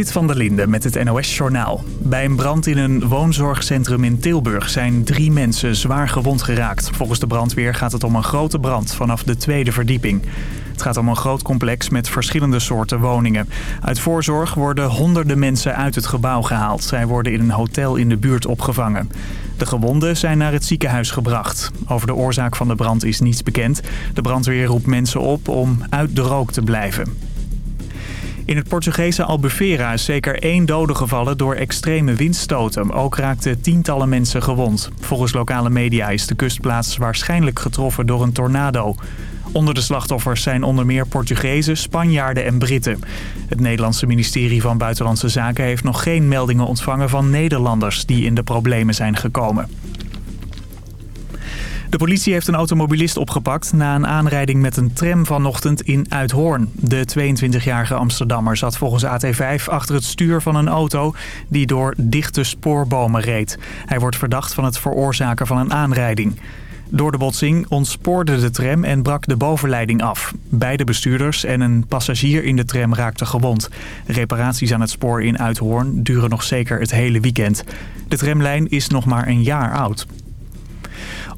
Zit van der Linde met het NOS-journaal. Bij een brand in een woonzorgcentrum in Tilburg zijn drie mensen zwaar gewond geraakt. Volgens de brandweer gaat het om een grote brand vanaf de tweede verdieping. Het gaat om een groot complex met verschillende soorten woningen. Uit voorzorg worden honderden mensen uit het gebouw gehaald. Zij worden in een hotel in de buurt opgevangen. De gewonden zijn naar het ziekenhuis gebracht. Over de oorzaak van de brand is niets bekend. De brandweer roept mensen op om uit de rook te blijven. In het Portugese Albufeira is zeker één dode gevallen door extreme windstoten. Ook raakten tientallen mensen gewond. Volgens lokale media is de kustplaats waarschijnlijk getroffen door een tornado. Onder de slachtoffers zijn onder meer Portugezen, Spanjaarden en Britten. Het Nederlandse ministerie van Buitenlandse Zaken heeft nog geen meldingen ontvangen van Nederlanders die in de problemen zijn gekomen. De politie heeft een automobilist opgepakt na een aanrijding met een tram vanochtend in Uithoorn. De 22-jarige Amsterdammer zat volgens AT5 achter het stuur van een auto die door dichte spoorbomen reed. Hij wordt verdacht van het veroorzaken van een aanrijding. Door de botsing ontspoorde de tram en brak de bovenleiding af. Beide bestuurders en een passagier in de tram raakten gewond. Reparaties aan het spoor in Uithoorn duren nog zeker het hele weekend. De tramlijn is nog maar een jaar oud.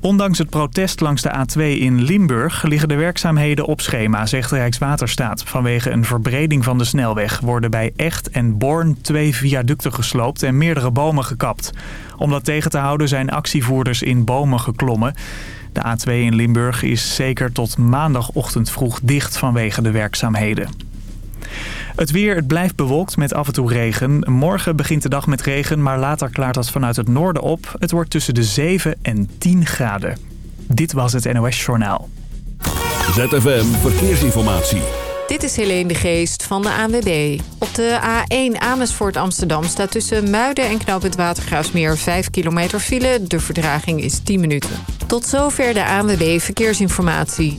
Ondanks het protest langs de A2 in Limburg liggen de werkzaamheden op schema, zegt Rijkswaterstaat. Vanwege een verbreding van de snelweg worden bij Echt en Born twee viaducten gesloopt en meerdere bomen gekapt. Om dat tegen te houden zijn actievoerders in bomen geklommen. De A2 in Limburg is zeker tot maandagochtend vroeg dicht vanwege de werkzaamheden. Het weer, het blijft bewolkt met af en toe regen. Morgen begint de dag met regen, maar later klaart dat vanuit het noorden op. Het wordt tussen de 7 en 10 graden. Dit was het NOS Journaal. ZFM Verkeersinformatie. Dit is Helene de Geest van de ANWB. Op de A1 Amersfoort Amsterdam staat tussen Muiden en Knooppunt Watergraafsmeer 5 kilometer file. De verdraging is 10 minuten. Tot zover de ANWB Verkeersinformatie.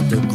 father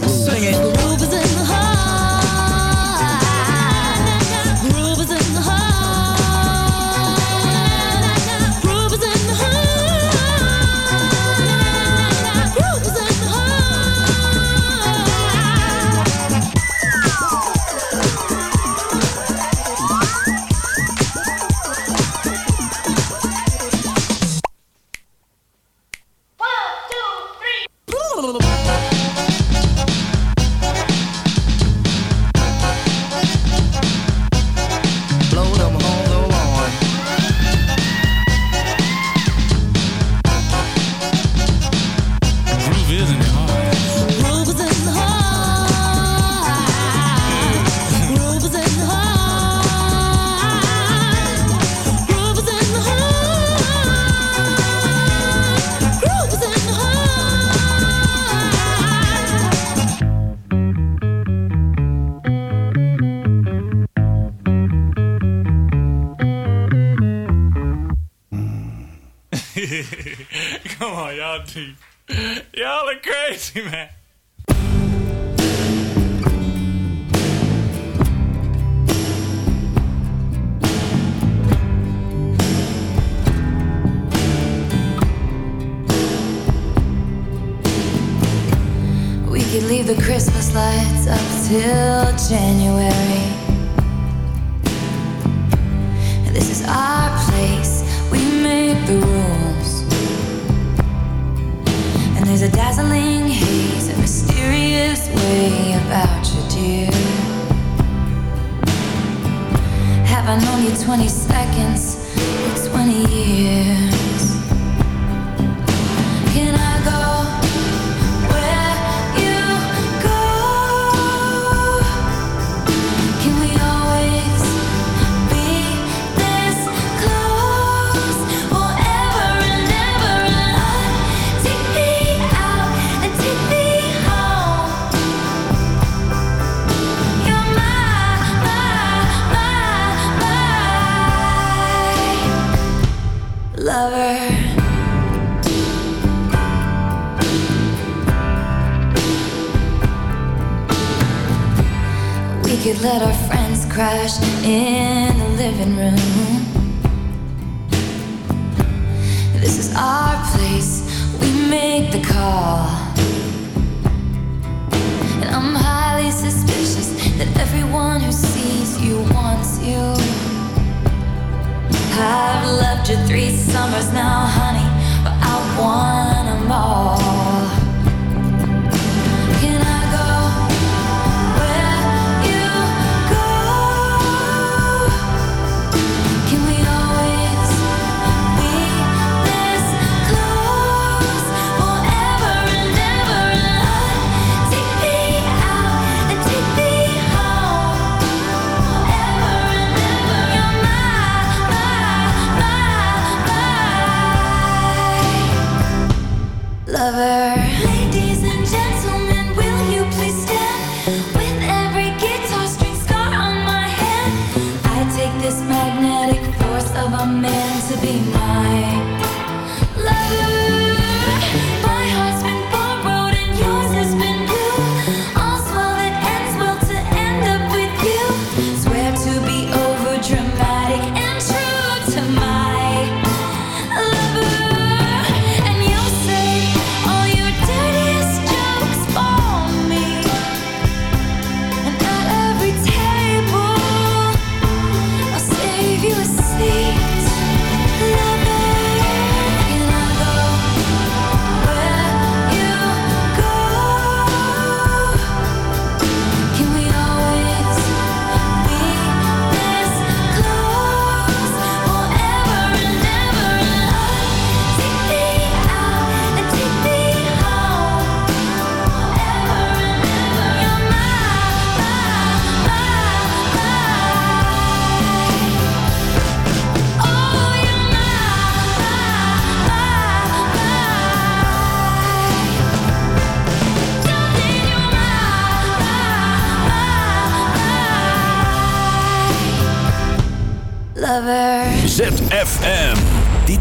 in.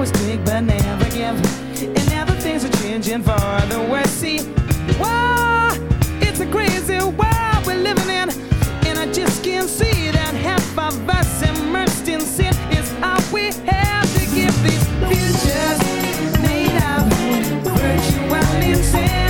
always take but never give. And now the things are changing for the worse. See, why it's a crazy world we're living in, and I just can't see that half of us immersed in sin is all we have to give. These futures made of virtual and.